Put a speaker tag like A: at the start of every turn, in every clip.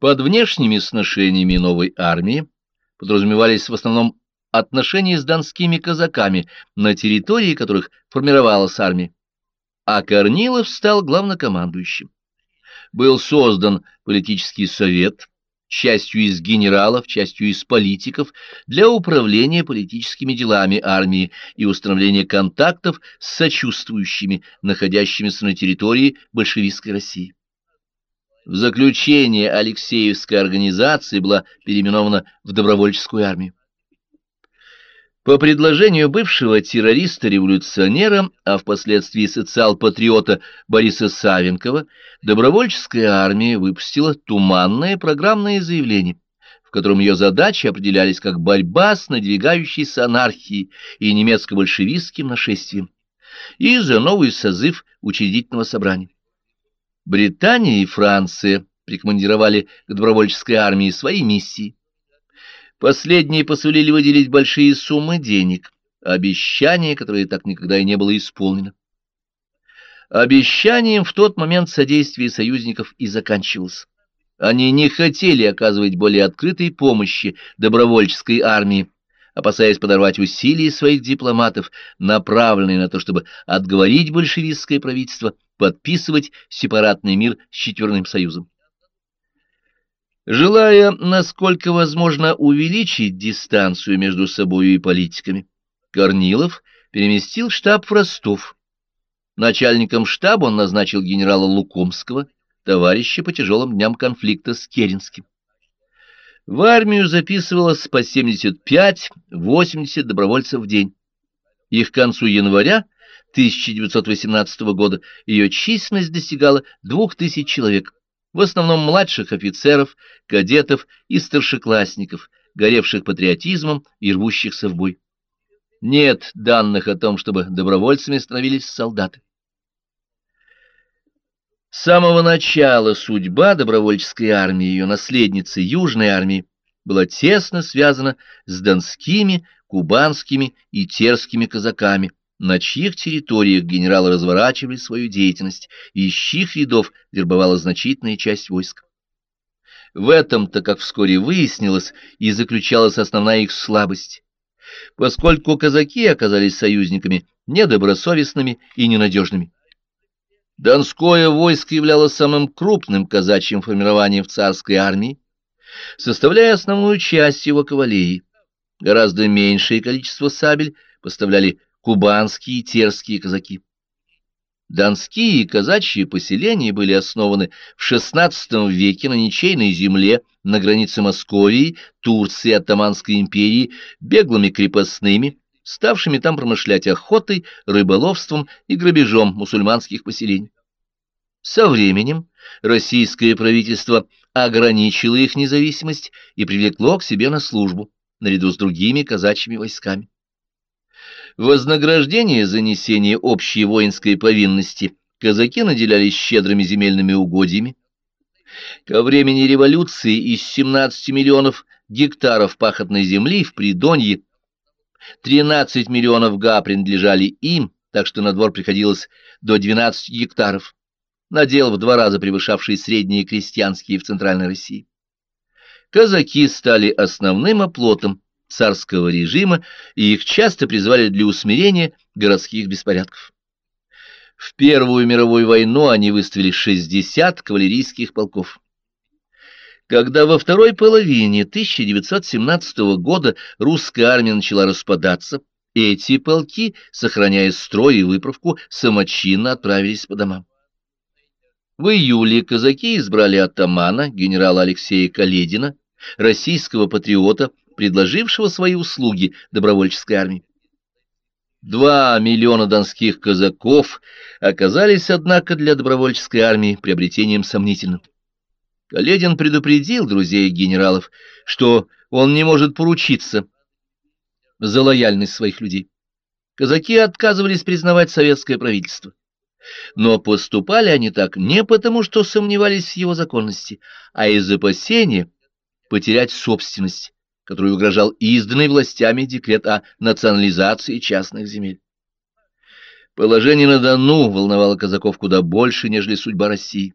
A: Под внешними сношениями новой армии подразумевались в основном отношения с донскими казаками, на территории которых формировалась армия, а Корнилов стал главнокомандующим. Был создан политический совет, частью из генералов, частью из политиков, для управления политическими делами армии и установления контактов с сочувствующими, находящимися на территории большевистской России. В заключение Алексеевская организация была переименована в добровольческую армию. По предложению бывшего террориста-революционера, а впоследствии социал-патриота Бориса Савенкова, добровольческая армия выпустила туманное программное заявление, в котором ее задачи определялись как борьба с надвигающейся анархией и немецко-большевистским нашествием, и за новый созыв учредительного собрания. Британия и Франция прикомандировали к добровольческой армии свои миссии. Последние посулили выделить большие суммы денег, обещание, которое так никогда и не было исполнено. Обещанием в тот момент содействие союзников и заканчивалось. Они не хотели оказывать более открытой помощи добровольческой армии, опасаясь подорвать усилия своих дипломатов, направленные на то, чтобы отговорить большевистское правительство подписывать сепаратный мир с Четверным Союзом. Желая, насколько возможно, увеличить дистанцию между собой и политиками, Корнилов переместил штаб в Ростов. Начальником штаба он назначил генерала Лукомского, товарища по тяжелым дням конфликта с Керенским. В армию записывалось по 75-80 добровольцев в день. И к концу января 1918 года ее численность достигала 2000 человек, в основном младших офицеров, кадетов и старшеклассников, горевших патриотизмом и рвущихся в бой. Нет данных о том, чтобы добровольцами становились солдаты. С самого начала судьба добровольческой армии, ее наследницы Южной армии, была тесно связана с донскими, кубанскими и терскими казаками, на чьих территориях генералы разворачивали свою деятельность и из чьих рядов вербовала значительная часть войск. В этом-то, как вскоре выяснилось, и заключалась основная их слабость, поскольку казаки оказались союзниками недобросовестными и ненадежными. Донское войско являлось самым крупным казачьим формированием в царской армии, составляя основную часть его кавалерии. Гораздо меньшее количество сабель поставляли кубанские и терские казаки. Донские казачьи поселения были основаны в XVI веке на ничейной земле на границе Московии, Турции, Оттоманской империи, беглыми крепостными, ставшими там промышлять охотой, рыболовством и грабежом мусульманских поселений. Со временем российское правительство ограничило их независимость и привлекло к себе на службу, наряду с другими казачьими войсками. Вознаграждение за несение общей воинской повинности казаки наделялись щедрыми земельными угодьями. Ко времени революции из 17 миллионов гектаров пахотной земли в Придонье 13 миллионов га принадлежали им, так что на двор приходилось до 12 гектаров, надел в два раза превышавший средние крестьянские в Центральной России. Казаки стали основным оплотом царского режима, и их часто призвали для усмирения городских беспорядков. В Первую мировую войну они выставили 60 кавалерийских полков. Когда во второй половине 1917 года русская армия начала распадаться, эти полки, сохраняя строй и выправку, самочинно отправились по домам. В июле казаки избрали атамана, генерала Алексея Каледина, российского патриота, предложившего свои услуги добровольческой армии. Два миллиона донских казаков оказались, однако, для добровольческой армии приобретением сомнительным. Каледин предупредил друзей генералов, что он не может поручиться за лояльность своих людей. Казаки отказывались признавать советское правительство. Но поступали они так не потому, что сомневались в его законности, а из опасения потерять собственность, который угрожал изданный властями декрет о национализации частных земель. Положение на Дону волновало казаков куда больше, нежели судьба России.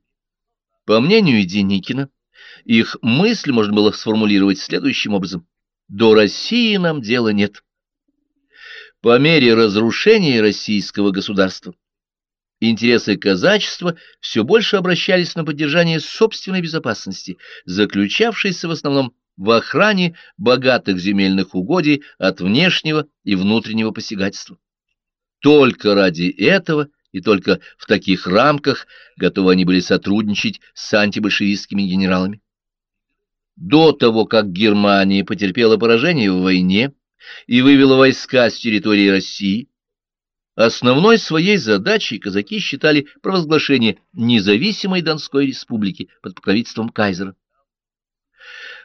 A: По мнению Деникина, Их мысль можно было сформулировать следующим образом. До России нам дела нет. По мере разрушения российского государства интересы казачества все больше обращались на поддержание собственной безопасности, заключавшейся в основном в охране богатых земельных угодий от внешнего и внутреннего посягательства. Только ради этого и только в таких рамках готовы они были сотрудничать с антибольшевистскими генералами. До того, как Германия потерпела поражение в войне и вывела войска с территории России, основной своей задачей казаки считали провозглашение независимой Донской республики под покровительством кайзера.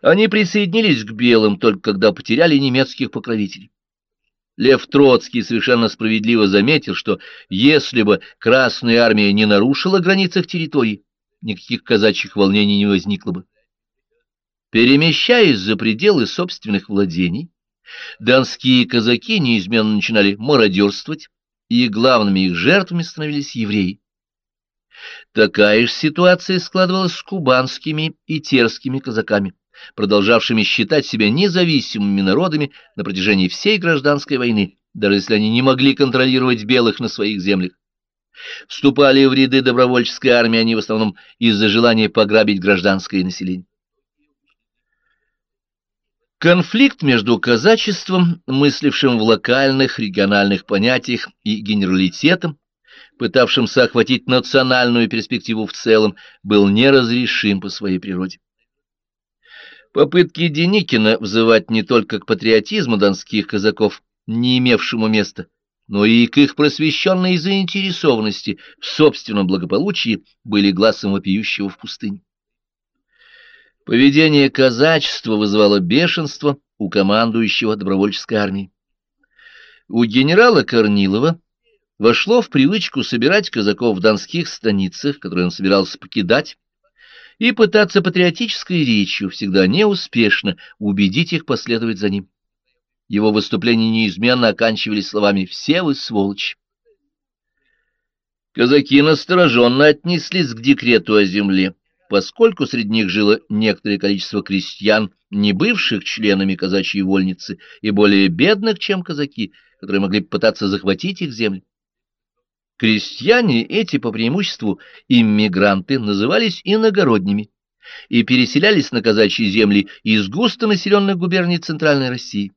A: Они присоединились к белым только когда потеряли немецких покровителей. Лев Троцкий совершенно справедливо заметил, что если бы Красная Армия не нарушила границ территории, никаких казачьих волнений не возникло бы. Перемещаясь за пределы собственных владений, донские казаки неизменно начинали мародерствовать, и главными их жертвами становились евреи. Такая же ситуация складывалась с кубанскими и терскими казаками, продолжавшими считать себя независимыми народами на протяжении всей гражданской войны, даже если они не могли контролировать белых на своих землях. Вступали в ряды добровольческой армии они в основном из-за желания пограбить гражданское население. Конфликт между казачеством, мыслившим в локальных, региональных понятиях, и генералитетом, пытавшимся охватить национальную перспективу в целом, был неразрешим по своей природе. Попытки Деникина взывать не только к патриотизму донских казаков, не имевшему места, но и к их просвещенной заинтересованности в собственном благополучии были глазом вопиющего в пустыне. Поведение казачества вызывало бешенство у командующего добровольческой армией. У генерала Корнилова вошло в привычку собирать казаков в донских станицах, которые он собирался покидать, и пытаться патриотической речью, всегда неуспешно, убедить их последовать за ним. Его выступления неизменно оканчивались словами «все вы сволочь». Казаки настороженно отнеслись к декрету о земле поскольку среди них жило некоторое количество крестьян, не бывших членами казачьей вольницы и более бедных, чем казаки, которые могли пытаться захватить их земли. Крестьяне эти, по преимуществу иммигранты, назывались иногородними и переселялись на казачьи земли из густонаселенных губерний Центральной России.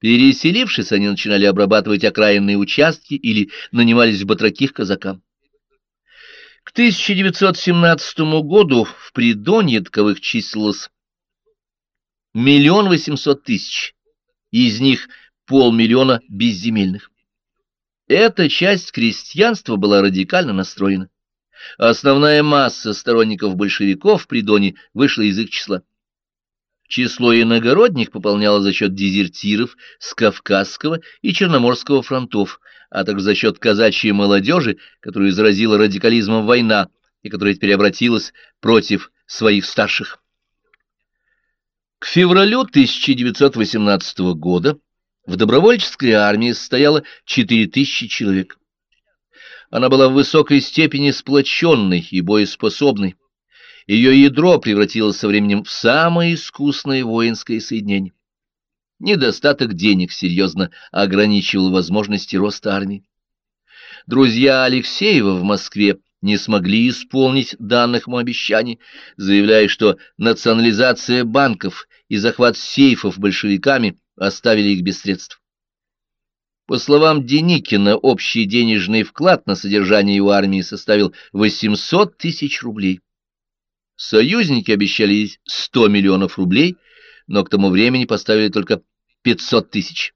A: Переселившись, они начинали обрабатывать окраинные участки или нанимались в батраки к казакам. К 1917 году в Придонье таковых числилось миллион восемьсот тысяч, из них полмиллиона безземельных. Эта часть крестьянства была радикально настроена. Основная масса сторонников большевиков в Придоне вышла из их числа. Число иногородних пополняло за счет дезертиров с Кавказского и Черноморского фронтов, а также за счет казачьей молодежи, которую заразила радикализмом война и которая теперь обратилась против своих старших. К февралю 1918 года в добровольческой армии состояло 4000 человек. Она была в высокой степени сплоченной и боеспособной, ее ядро превратилось со временем в самое искусное воинское соединение. Недостаток денег серьезно ограничивал возможности роста армии. Друзья Алексеева в Москве не смогли исполнить данных ему обещаний, заявляя, что национализация банков и захват сейфов большевиками оставили их без средств. По словам Деникина, общий денежный вклад на содержание его армии составил 800 тысяч рублей. Союзники обещали 100 миллионов рублей, но к тому времени поставили только 500 тысяч.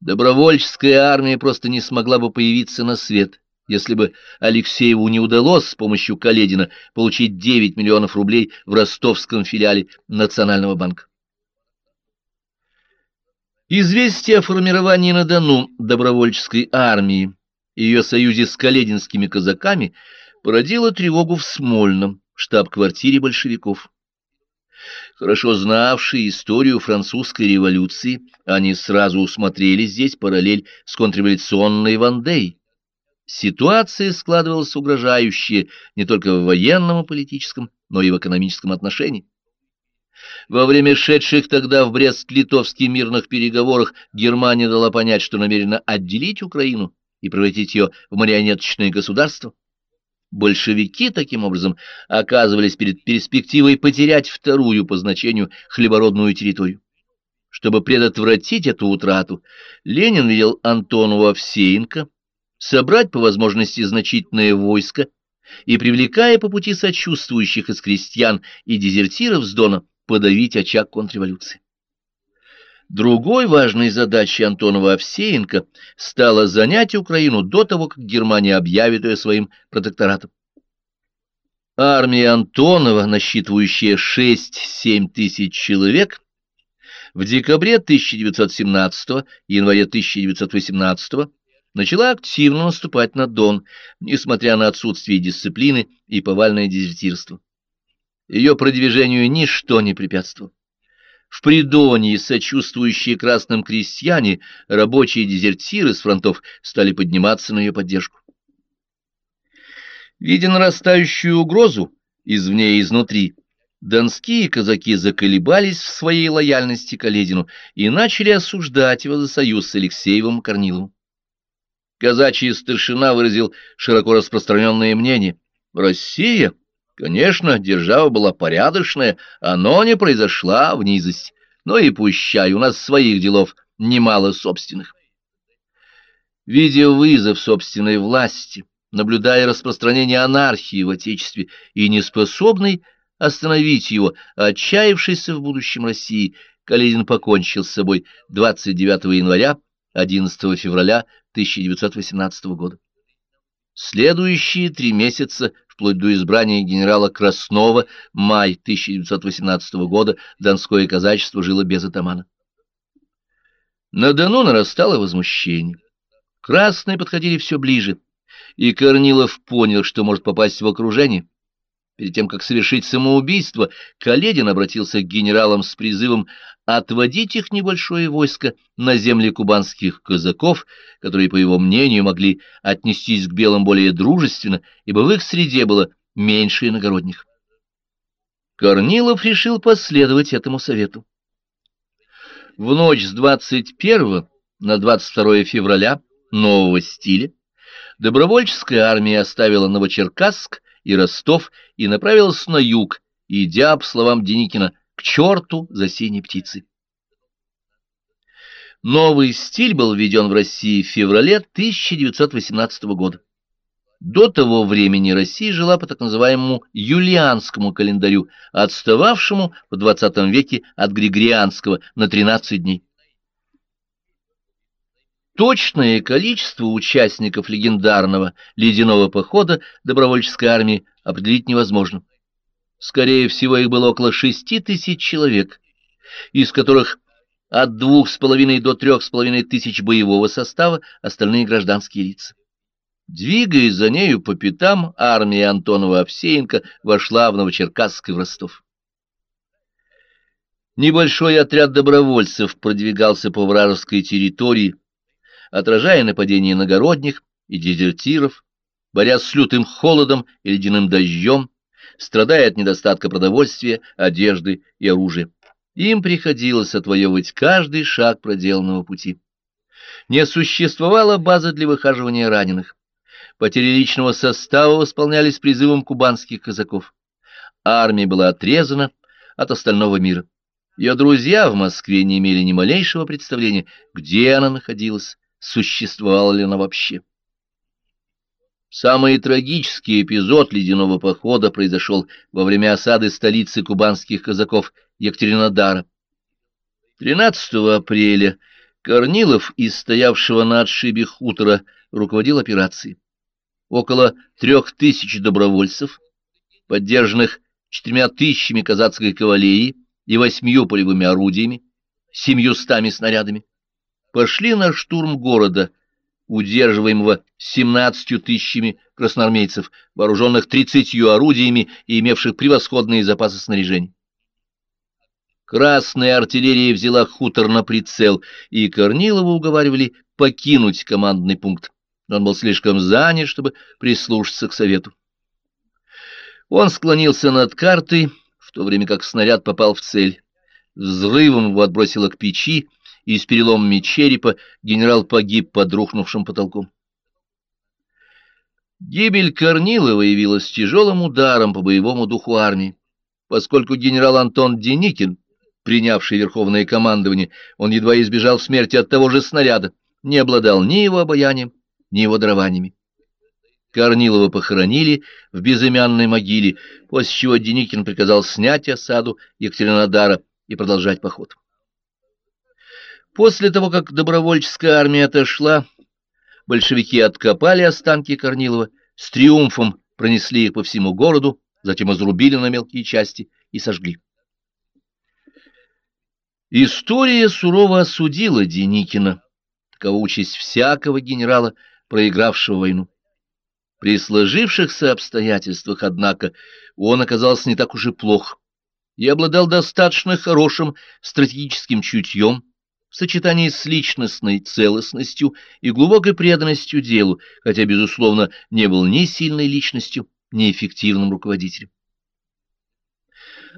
A: Добровольческая армия просто не смогла бы появиться на свет, если бы Алексееву не удалось с помощью Каледина получить 9 миллионов рублей в ростовском филиале Национального банка. Известие о формировании на Дону добровольческой армии и ее союзе с калединскими казаками породило тревогу в Смольном штаб-квартире большевиков. Хорошо знавшие историю французской революции, они сразу усмотрели здесь параллель с контрреволюционной Вандей. Ситуация складывалась угрожающая не только в военном и политическом, но и в экономическом отношении. Во время шедших тогда в Брест-Литовских мирных переговорах Германия дала понять, что намерена отделить Украину и превратить ее в марионеточное государство. Большевики, таким образом, оказывались перед перспективой потерять вторую по значению хлебородную территорию. Чтобы предотвратить эту утрату, Ленин велел Антону Овсеенко собрать по возможности значительное войско и, привлекая по пути сочувствующих из крестьян и дезертиров с Дона, подавить очаг контрреволюции. Другой важной задачей Антонова Овсеенко стало занять Украину до того, как Германия объявит ее своим протекторатом. Армия Антонова, насчитывающая 6-7 тысяч человек, в декабре 1917 январе 1918 начала активно наступать на Дон, несмотря на отсутствие дисциплины и повальное дезертирство. Ее продвижению ничто не препятствовало. В Придонии сочувствующие красным крестьяне, рабочие дезертиры с фронтов стали подниматься на ее поддержку. Видя нарастающую угрозу извне и изнутри, донские казаки заколебались в своей лояльности к Оледину и начали осуждать его за союз с Алексеевым Корниловым. Казачий старшина выразил широко распространенное мнение. Россия Конечно, держава была порядочная, но не произошла в низость. Но и пущай, у нас своих делов немало собственных. Видя вызов собственной власти, наблюдая распространение анархии в Отечестве и неспособный остановить его, отчаявшийся в будущем России, Каледин покончил с собой 29 января 11 февраля 1918 года. Следующие три месяца вплоть до избрания генерала Краснова, май 1918 года, донское казачество жило без атамана. На Дону нарастало возмущение. Красные подходили все ближе, и Корнилов понял, что может попасть в окружение. Перед тем, как совершить самоубийство, Каледин обратился к генералам с призывом отводить их небольшое войско на земли кубанских казаков, которые, по его мнению, могли отнестись к белым более дружественно, ибо в их среде было меньше иногородних. Корнилов решил последовать этому совету. В ночь с 21 на 22 февраля нового стиля добровольческая армия оставила Новочеркасск и Ростов и направилась на юг, идя, по словам Деникина, к черту за синей птицей. Новый стиль был введен в России в феврале 1918 года. До того времени Россия жила по так называемому юлианскому календарю, отстававшему в XX веке от григорианского на 13 дней. Точное количество участников легендарного ледяного похода добровольческой армии определить невозможно. Скорее всего, их было около шести тысяч человек, из которых от двух с половиной до трех с половиной тысяч боевого состава, остальные гражданские лица. Двигаясь за нею по пятам, армия Антонова-Овсеенко вошла в Новочеркасск и в Ростов. Небольшой отряд добровольцев продвигался по вражеской территории, отражая нападения иногородних и дезертиров, борясь с лютым холодом и ледяным дождем, страдая от недостатка продовольствия, одежды и оружия. Им приходилось отвоевывать каждый шаг проделанного пути. Не существовало базы для выхаживания раненых. Потери личного состава восполнялись призывом кубанских казаков. Армия была отрезана от остального мира. Ее друзья в Москве не имели ни малейшего представления, где она находилась, существовала ли она вообще. Самый трагический эпизод ледяного похода произошел во время осады столицы кубанских казаков Екатеринодара. 13 апреля Корнилов из стоявшего на отшибе хутора руководил операцией. Около трех тысяч добровольцев, поддержанных четырьмя тысячами казацкой кавалерии и восьмью полевыми орудиями, семьюстами снарядами, пошли на штурм города, удерживаемого семнадцатью тысячами красноармейцев, вооруженных тридцатью орудиями и имевших превосходные запасы снаряжения. Красная артиллерия взяла хутор на прицел, и Корнилова уговаривали покинуть командный пункт. Он был слишком занят, чтобы прислушаться к совету. Он склонился над картой, то время как снаряд попал в цель. Взрывом его отбросило к печи, и с переломами черепа генерал погиб под рухнувшим потолком. Гибель Корнилова явилась тяжелым ударом по боевому духу армии, поскольку генерал Антон Деникин, принявший верховное командование, он едва избежал смерти от того же снаряда, не обладал ни его обаянием, ни его дарованиями. Корнилова похоронили в безымянной могиле, после чего Деникин приказал снять осаду Екатеринодара и продолжать поход. После того, как добровольческая армия отошла, большевики откопали останки Корнилова, с триумфом пронесли их по всему городу, затем изрубили на мелкие части и сожгли. История сурово осудила Деникина, такова участь всякого генерала, проигравшего войну. При сложившихся обстоятельствах, однако, он оказался не так уж и плох и обладал достаточно хорошим стратегическим чутьем в сочетании с личностной целостностью и глубокой преданностью делу, хотя, безусловно, не был ни сильной личностью, ни эффективным руководителем.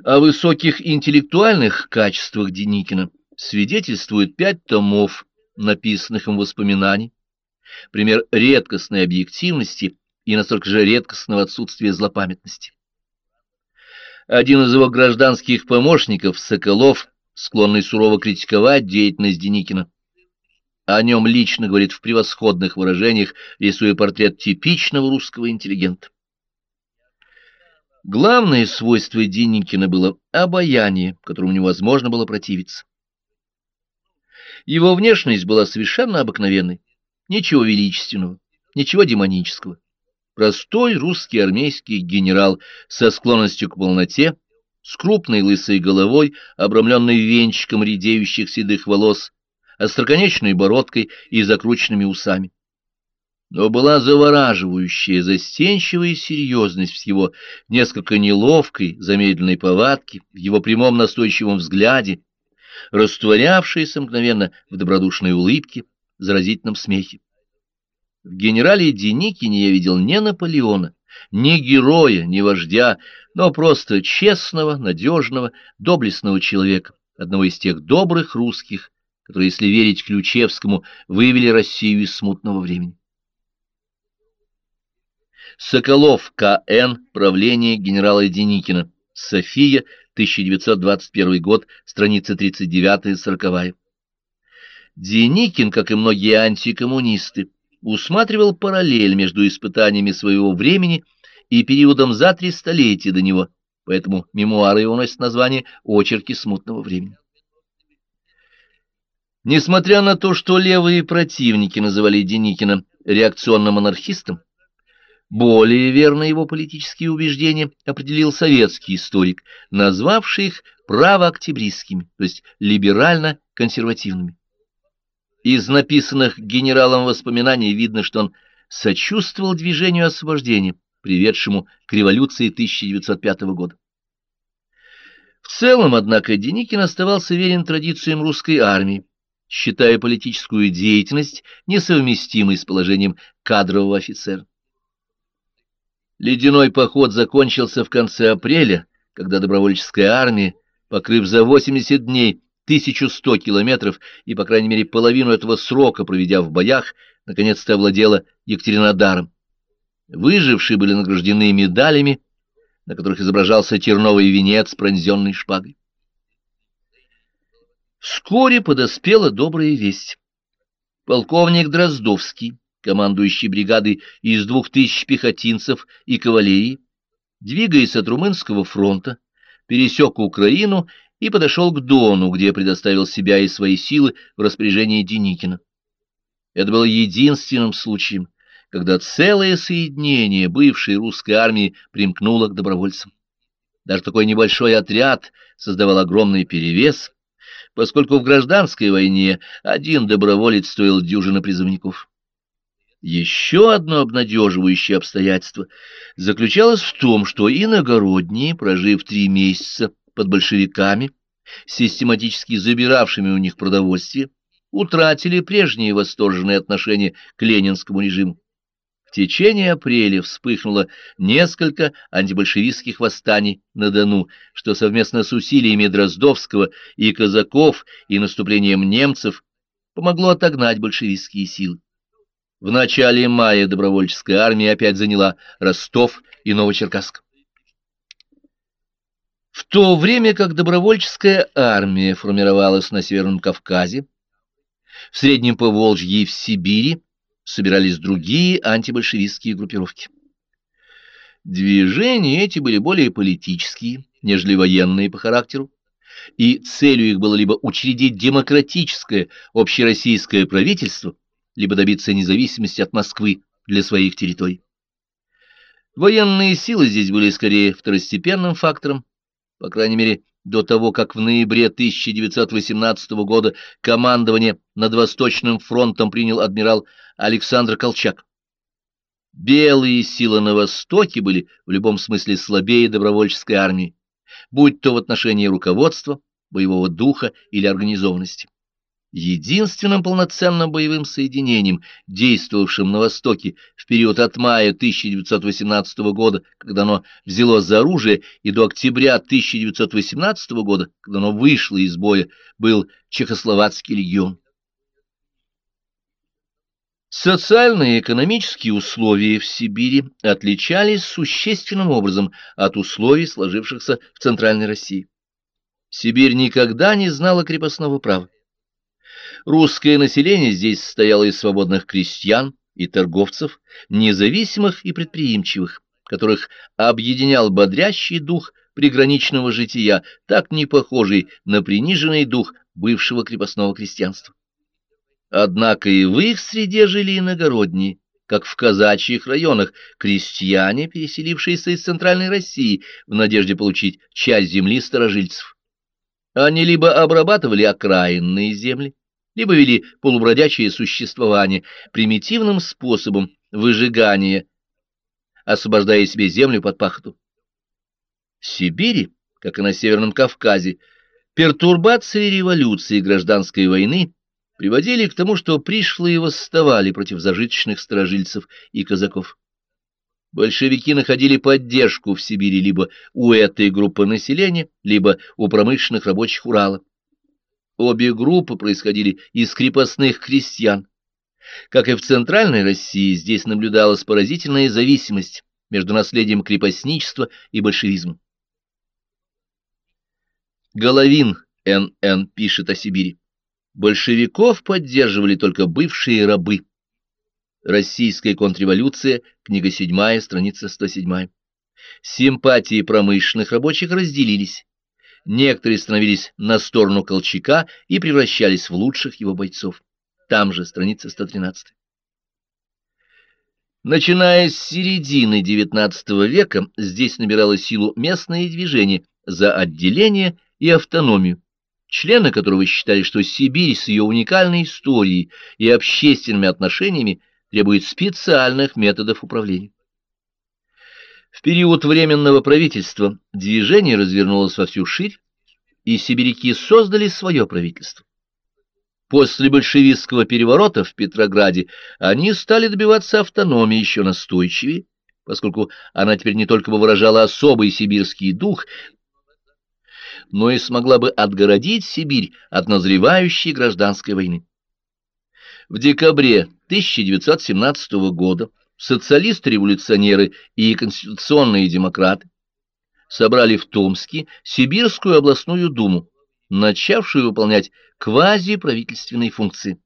A: О высоких интеллектуальных качествах Деникина свидетельствует пять томов, написанных им воспоминаний, пример редкостной объективности и настолько же редкостного отсутствия злопамятности. Один из его гражданских помощников, Соколов, склонный сурово критиковать деятельность Деникина, о нем лично говорит в превосходных выражениях, рисуя портрет типичного русского интеллигента. Главное свойство Деникина было обаяние, которому невозможно было противиться. Его внешность была совершенно обыкновенной, ничего величественного, ничего демонического. Простой русский армейский генерал со склонностью к полноте, с крупной лысой головой, обрамленной венчиком редеющих седых волос, остроконечной бородкой и закрученными усами. Но была завораживающая, застенчивая серьезность в его несколько неловкой, замедленной повадке, в его прямом настойчивом взгляде, растворявшаяся мгновенно в добродушной улыбке, заразительном смехе. В генерале Деникине я видел не Наполеона, не героя, не вождя, но просто честного, надежного, доблестного человека, одного из тех добрых русских, которые, если верить Ключевскому, вывели Россию из смутного времени. Соколов К.Н. Правление генерала Деникина. София, 1921 год, страница 39-40. Деникин, как и многие антикоммунисты, усматривал параллель между испытаниями своего времени и периодом за три столетия до него, поэтому мемуары его носят название «Очерки смутного времени». Несмотря на то, что левые противники называли Деникина реакционным анархистом, более верно его политические убеждения определил советский историк, назвавший их правооктябристскими, то есть либерально-консервативными. Из написанных генералом воспоминаний видно, что он сочувствовал движению освобождения, приведшему к революции 1905 года. В целом, однако, Деникин оставался верен традициям русской армии, считая политическую деятельность несовместимой с положением кадрового офицера. Ледяной поход закончился в конце апреля, когда добровольческая армия, покрыв за 80 дней 1100 километров и, по крайней мере, половину этого срока, проведя в боях, наконец-то овладела Екатеринодаром. Выжившие были награждены медалями, на которых изображался терновый венец, пронзенный шпагой. Вскоре подоспела добрая весть. Полковник Дроздовский, командующий бригадой из двух тысяч пехотинцев и кавалерии, двигаясь от Румынского фронта, пересек Украину и подошел к Дону, где предоставил себя и свои силы в распоряжение Деникина. Это было единственным случаем, когда целое соединение бывшей русской армии примкнуло к добровольцам. Даже такой небольшой отряд создавал огромный перевес, поскольку в гражданской войне один доброволец стоил дюжины призывников. Еще одно обнадеживающее обстоятельство заключалось в том, что иногородние, прожив три месяца под большевиками, систематически забиравшими у них продовольствие, утратили прежние восторженные отношения к ленинскому режиму. В течение апреля вспыхнуло несколько антибольшевистских восстаний на Дону, что совместно с усилиями Дроздовского и казаков и наступлением немцев помогло отогнать большевистские силы. В начале мая добровольческая армия опять заняла Ростов и Новочеркасск. То время как добровольческая армия формировалась на Северном Кавказе, в Среднем Поволжье и в Сибири, собирались другие антибольшевистские группировки. Движения эти были более политические, нежели военные по характеру, и целью их было либо учредить демократическое общероссийское правительство, либо добиться независимости от Москвы для своих территорий. Военные силы здесь были скорее второстепенным фактором, по крайней мере, до того, как в ноябре 1918 года командование над Восточным фронтом принял адмирал Александр Колчак. Белые силы на Востоке были в любом смысле слабее добровольческой армии, будь то в отношении руководства, боевого духа или организованности. Единственным полноценным боевым соединением, действовавшим на Востоке в период от мая 1918 года, когда оно взяло за оружие, и до октября 1918 года, когда оно вышло из боя, был Чехословацкий легион. Социальные и экономические условия в Сибири отличались существенным образом от условий, сложившихся в Центральной России. Сибирь никогда не знала крепостного права. Русское население здесь состояло из свободных крестьян и торговцев, независимых и предприимчивых, которых объединял бодрящий дух приграничного жития, так не похожий на приниженный дух бывшего крепостного крестьянства. Однако и в их среде жили иногородние, как в казачьих районах, крестьяне, переселившиеся из Центральной России в надежде получить часть земли старожильцев. Они либо обрабатывали окраинные земли, либо вели полубродячее существование примитивным способом выжигания, освобождая себе землю под пахоту. В Сибири, как и на Северном Кавказе, пертурбации революции и гражданской войны приводили к тому, что пришлые восставали против зажиточных сторожильцев и казаков. Большевики находили поддержку в Сибири либо у этой группы населения, либо у промышленных рабочих Урала. Обе группы происходили из крепостных крестьян. Как и в Центральной России, здесь наблюдалась поразительная зависимость между наследием крепостничества и большевизмом. Головин Н.Н. пишет о Сибири. Большевиков поддерживали только бывшие рабы. Российская контрреволюция, книга 7, страница 107. Симпатии промышленных рабочих разделились некоторые становились на сторону Колчака и превращались в лучших его бойцов. Там же страница 113. Начиная с середины XIX века, здесь набирало силу местное движение за отделение и автономию, члены которого считали, что Сибирь с ее уникальной историей и общественными отношениями требует специальных методов управления. В период Временного правительства движение развернулось во всю ширь, и сибиряки создали свое правительство. После большевистского переворота в Петрограде они стали добиваться автономии еще настойчивее, поскольку она теперь не только бы выражала особый сибирский дух, но и смогла бы отгородить Сибирь от назревающей гражданской войны. В декабре 1917 года социалисты-революционеры и конституционные демократы собрали в Томске Сибирскую областную думу, начавшую выполнять квазиправительственные функции.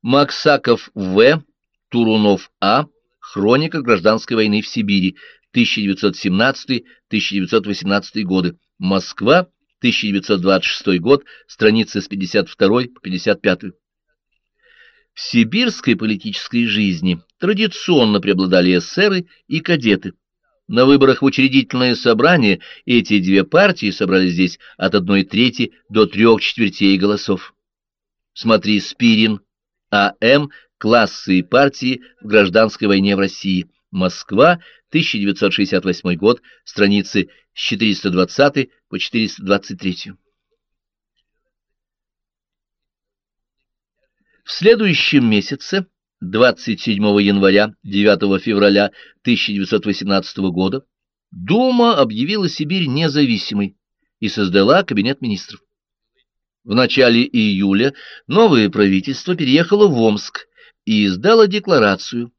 A: Максаков В., Турунов А., Хроника гражданской войны в Сибири, 1917-1918 годы, Москва, 1926 год, страницы с 52 по 55. В сибирской политической жизни традиционно преобладали эсеры и кадеты. На выборах в учредительное собрание эти две партии собрали здесь от одной трети до трех четвертей голосов. Смотри Спирин, А.М. Классы и партии в гражданской войне в России. Москва, 1968 год, страницы с 420 по 423. В следующем месяце, 27 января 9 февраля 1918 года Дума объявила Сибирь независимой и создала Кабинет министров. В начале июля новое правительство переехало в Омск и издало декларацию,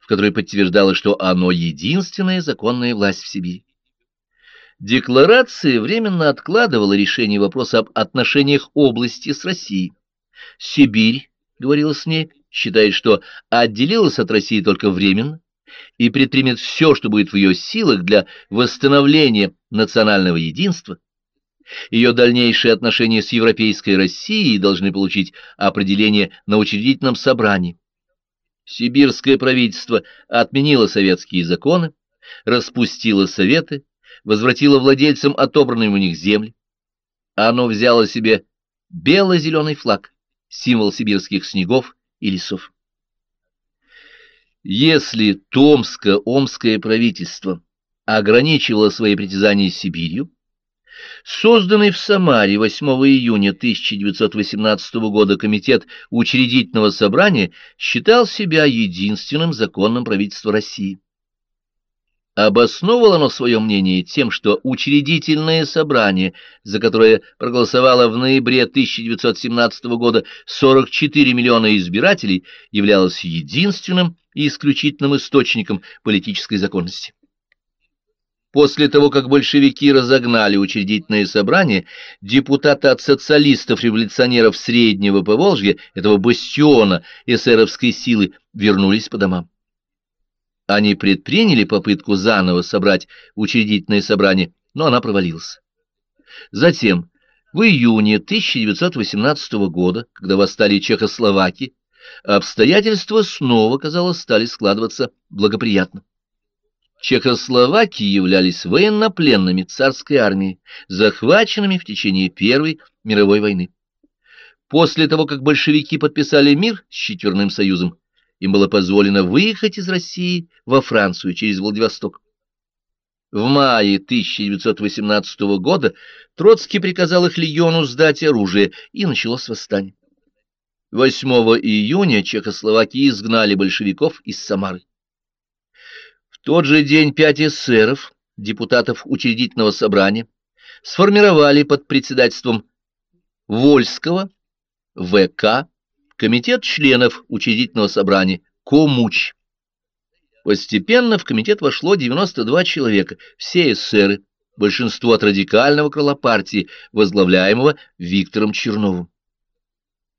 A: в которой подтверждало, что оно единственная законная власть в Сибири. Декларация временно откладывала решение вопроса об отношениях области с Россией. Сибирь, говорилось с ней, считает, что отделилась от России только временно и предпримет все, что будет в ее силах для восстановления национального единства. Ее дальнейшие отношения с Европейской Россией должны получить определение на учредительном собрании. Сибирское правительство отменило советские законы, распустило советы, возвратило владельцам отобранные у них земли. Оно взяло себе бело-зеленый флаг, символ сибирских снегов и лесов. Если Томско-Омское правительство ограничивало свои притязания Сибирью, созданный в Самаре 8 июня 1918 года комитет учредительного собрания считал себя единственным законным правительством России. Обосновывало оно свое мнение тем, что учредительное собрание, за которое проголосовало в ноябре 1917 года 44 миллиона избирателей, являлось единственным и исключительным источником политической законности. После того, как большевики разогнали учредительное собрание, депутаты от социалистов-революционеров Среднего Поволжья, этого бастиона эсеровской силы, вернулись по домам. Они предприняли попытку заново собрать учредительное собрание, но она провалилась. Затем, в июне 1918 года, когда восстали Чехословаки, обстоятельства снова, казалось, стали складываться благоприятно. Чехословаки являлись военнопленными царской армии, захваченными в течение Первой мировой войны. После того, как большевики подписали мир с Четверным Союзом, им было позволено выехать из России во Францию через Владивосток. В мае 1918 года Троцкий приказал их легиону сдать оружие, и началось восстание. 8 июня Чехословакии изгнали большевиков из Самары. В тот же день пять эсеров, депутатов учредительного собрания, сформировали под председательством Вольского, ВК, комитет членов учредительного собрания Комуч. Постепенно в комитет вошло 92 человека, все эсеры, большинство от радикального крыла партии, возглавляемого Виктором Черновым.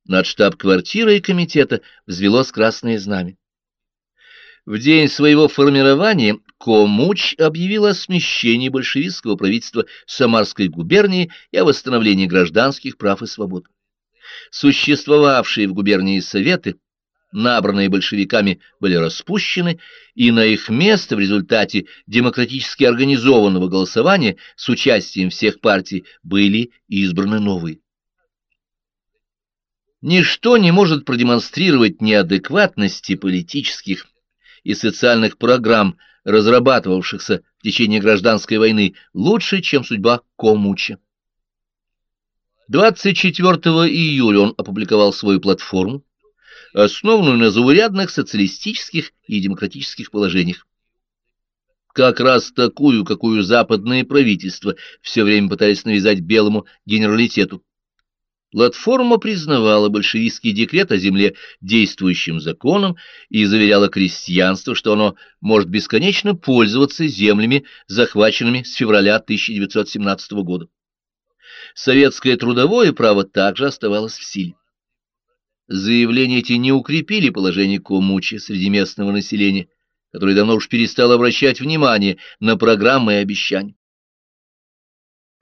A: Над штаб-квартирой комитета взвелось красное знамя. В день своего формирования Комуч объявил о смещении большевистского правительства Самарской губернии и о восстановлении гражданских прав и свобод существовавшие в губернии советы, набранные большевиками, были распущены, и на их место в результате демократически организованного голосования с участием всех партий были избраны новые. Ничто не может продемонстрировать неадекватности политических и социальных программ, разрабатывавшихся в течение гражданской войны, лучше, чем судьба Комуча. 24 июля он опубликовал свою платформу, основанную на заурядных социалистических и демократических положениях. Как раз такую, какую западные правительства все время пытались навязать белому генералитету. Платформа признавала большевистский декрет о земле действующим законом и заверяла крестьянство, что оно может бесконечно пользоваться землями, захваченными с февраля 1917 года советское трудовое право также оставалось в силе. Заявления эти не укрепили положение Комучи среди местного населения, которое давно уж перестало обращать внимание на программы и обещания.